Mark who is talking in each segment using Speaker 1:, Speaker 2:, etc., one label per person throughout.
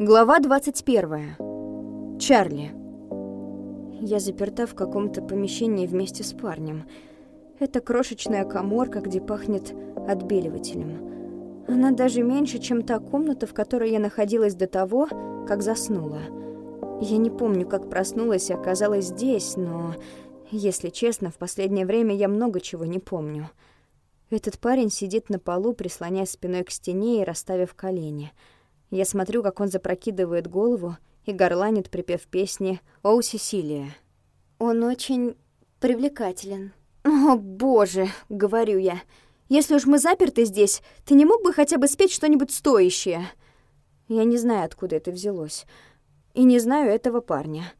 Speaker 1: Глава 21. Чарли. Я заперта в каком-то помещении вместе с парнем. Это крошечная коморка, где пахнет отбеливателем. Она даже меньше, чем та комната, в которой я находилась до того, как заснула. Я не помню, как проснулась и оказалась здесь, но, если честно, в последнее время я много чего не помню. Этот парень сидит на полу, прислоняясь спиной к стене и расставив колени. Я смотрю, как он запрокидывает голову и горланит, припев песни «Оу, Сесилия». Он очень привлекателен. «О, боже!» — говорю я. «Если уж мы заперты здесь, ты не мог бы хотя бы спеть что-нибудь стоящее?» Я не знаю, откуда это взялось. И не знаю этого парня.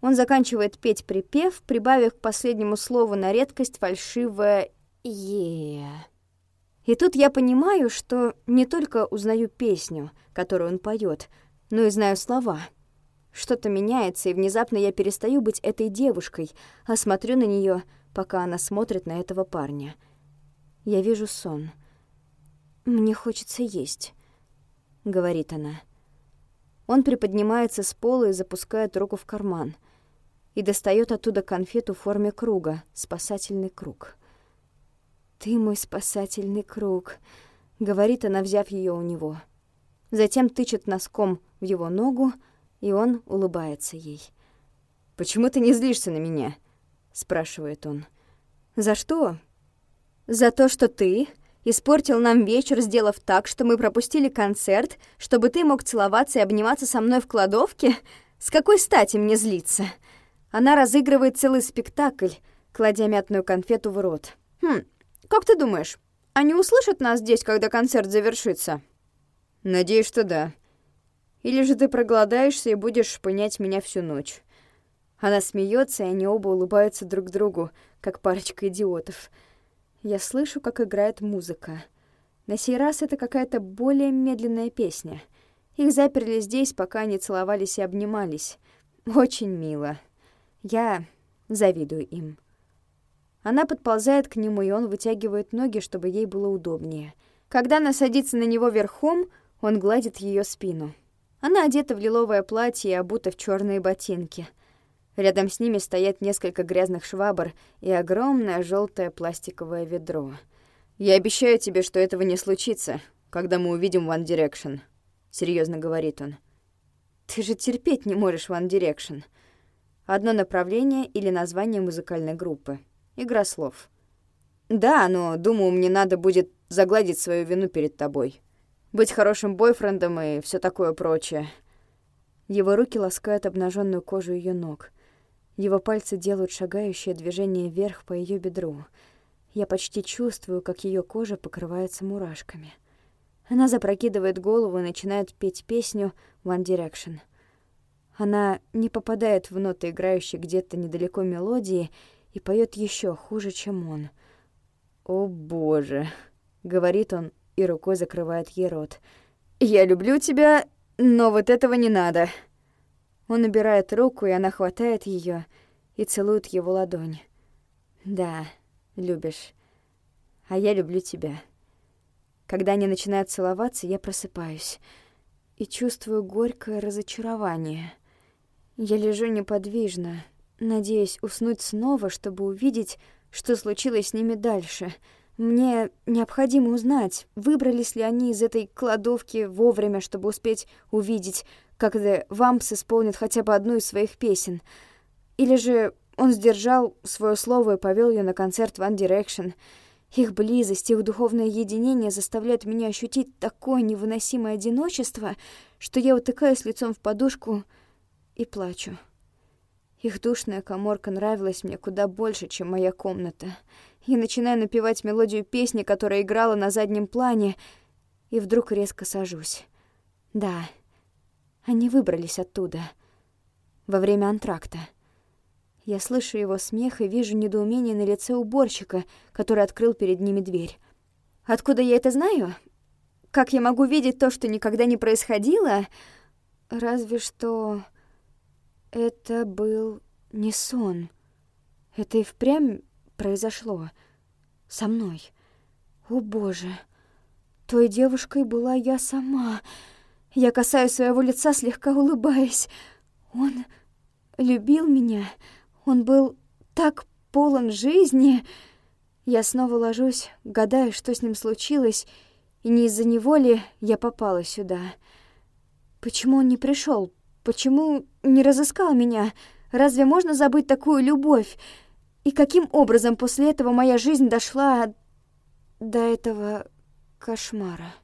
Speaker 1: Он заканчивает петь припев, прибавив к последнему слову на редкость фальшивое е И тут я понимаю, что не только узнаю песню, которую он поет, но и знаю слова. Что-то меняется, и внезапно я перестаю быть этой девушкой, а смотрю на нее, пока она смотрит на этого парня. Я вижу сон. «Мне хочется есть», — говорит она. Он приподнимается с пола и запускает руку в карман и достает оттуда конфету в форме круга, спасательный круг. «Ты мой спасательный круг», — говорит она, взяв ее у него. Затем тычет носком в его ногу, и он улыбается ей.
Speaker 2: «Почему ты не злишься на меня?» — спрашивает он.
Speaker 1: «За что?» «За то, что ты испортил нам вечер, сделав так, что мы пропустили концерт, чтобы ты мог целоваться и обниматься со мной в кладовке? С какой стати мне злиться?» Она разыгрывает целый спектакль, кладя мятную конфету в рот. «Хм, как ты думаешь, они услышат нас здесь, когда концерт завершится?
Speaker 2: Надеюсь, что да. Или же ты проголодаешься и будешь понять меня всю ночь.
Speaker 1: Она смеется, и они оба улыбаются друг другу, как парочка идиотов. Я слышу, как играет музыка. На сей раз это какая-то более медленная песня. Их заперли здесь, пока они целовались и обнимались. Очень мило. Я завидую им. Она подползает к нему, и он вытягивает ноги, чтобы ей было удобнее. Когда она садится на него верхом, он гладит ее спину. Она одета в лиловое платье и обута в черные ботинки. Рядом с ними стоят несколько грязных швабр и огромное желтое пластиковое ведро.
Speaker 2: «Я обещаю тебе, что этого не случится, когда мы увидим One Direction», — серьезно говорит он.
Speaker 1: «Ты же терпеть не можешь One Direction». Одно направление или название музыкальной группы. Игра слов.
Speaker 2: Да, но, думаю, мне надо будет загладить свою вину перед тобой. Быть хорошим бойфрендом и все такое прочее.
Speaker 1: Его руки ласкают обнаженную кожу ее ног. Его пальцы делают шагающее движение вверх по ее бедру. Я почти чувствую, как ее кожа покрывается мурашками. Она запрокидывает голову и начинает петь песню One Direction. Она не попадает в ноты, играющие где-то недалеко мелодии, и поет еще хуже, чем он.
Speaker 2: «О, боже!» — говорит он и рукой закрывает ей рот. «Я люблю тебя, но вот этого не надо».
Speaker 1: Он убирает руку, и она хватает ее и целует его ладонь. «Да, любишь. А я люблю тебя». Когда они начинают целоваться, я просыпаюсь и чувствую горькое разочарование. Я лежу неподвижно, надеясь уснуть снова, чтобы увидеть, что случилось с ними дальше. Мне необходимо узнать, выбрались ли они из этой кладовки вовремя, чтобы успеть увидеть, как The Vamps исполнит хотя бы одну из своих песен. Или же он сдержал свое слово и повел ее на концерт One Direction. Их близость, их духовное единение заставляют меня ощутить такое невыносимое одиночество, что я утыкаюсь лицом в подушку и плачу. Их душная коморка нравилась мне куда больше, чем моя комната. Я начинаю напевать мелодию песни, которая играла на заднем плане, и вдруг резко сажусь. Да, они выбрались оттуда. Во время антракта. Я слышу его смех и вижу недоумение на лице уборщика, который открыл перед ними дверь. Откуда я это знаю? Как я могу видеть то, что никогда не происходило? Разве что... Это был не сон. Это и впрямь произошло. Со мной. О, Боже! Той девушкой была я сама. Я касаюсь своего лица, слегка улыбаясь. Он любил меня. Он был так полон жизни. Я снова ложусь, гадаю, что с ним случилось, и не из-за него ли я попала сюда. Почему он не пришел? Почему не разыскал меня? Разве можно забыть такую любовь? И каким образом после этого моя жизнь дошла до этого кошмара?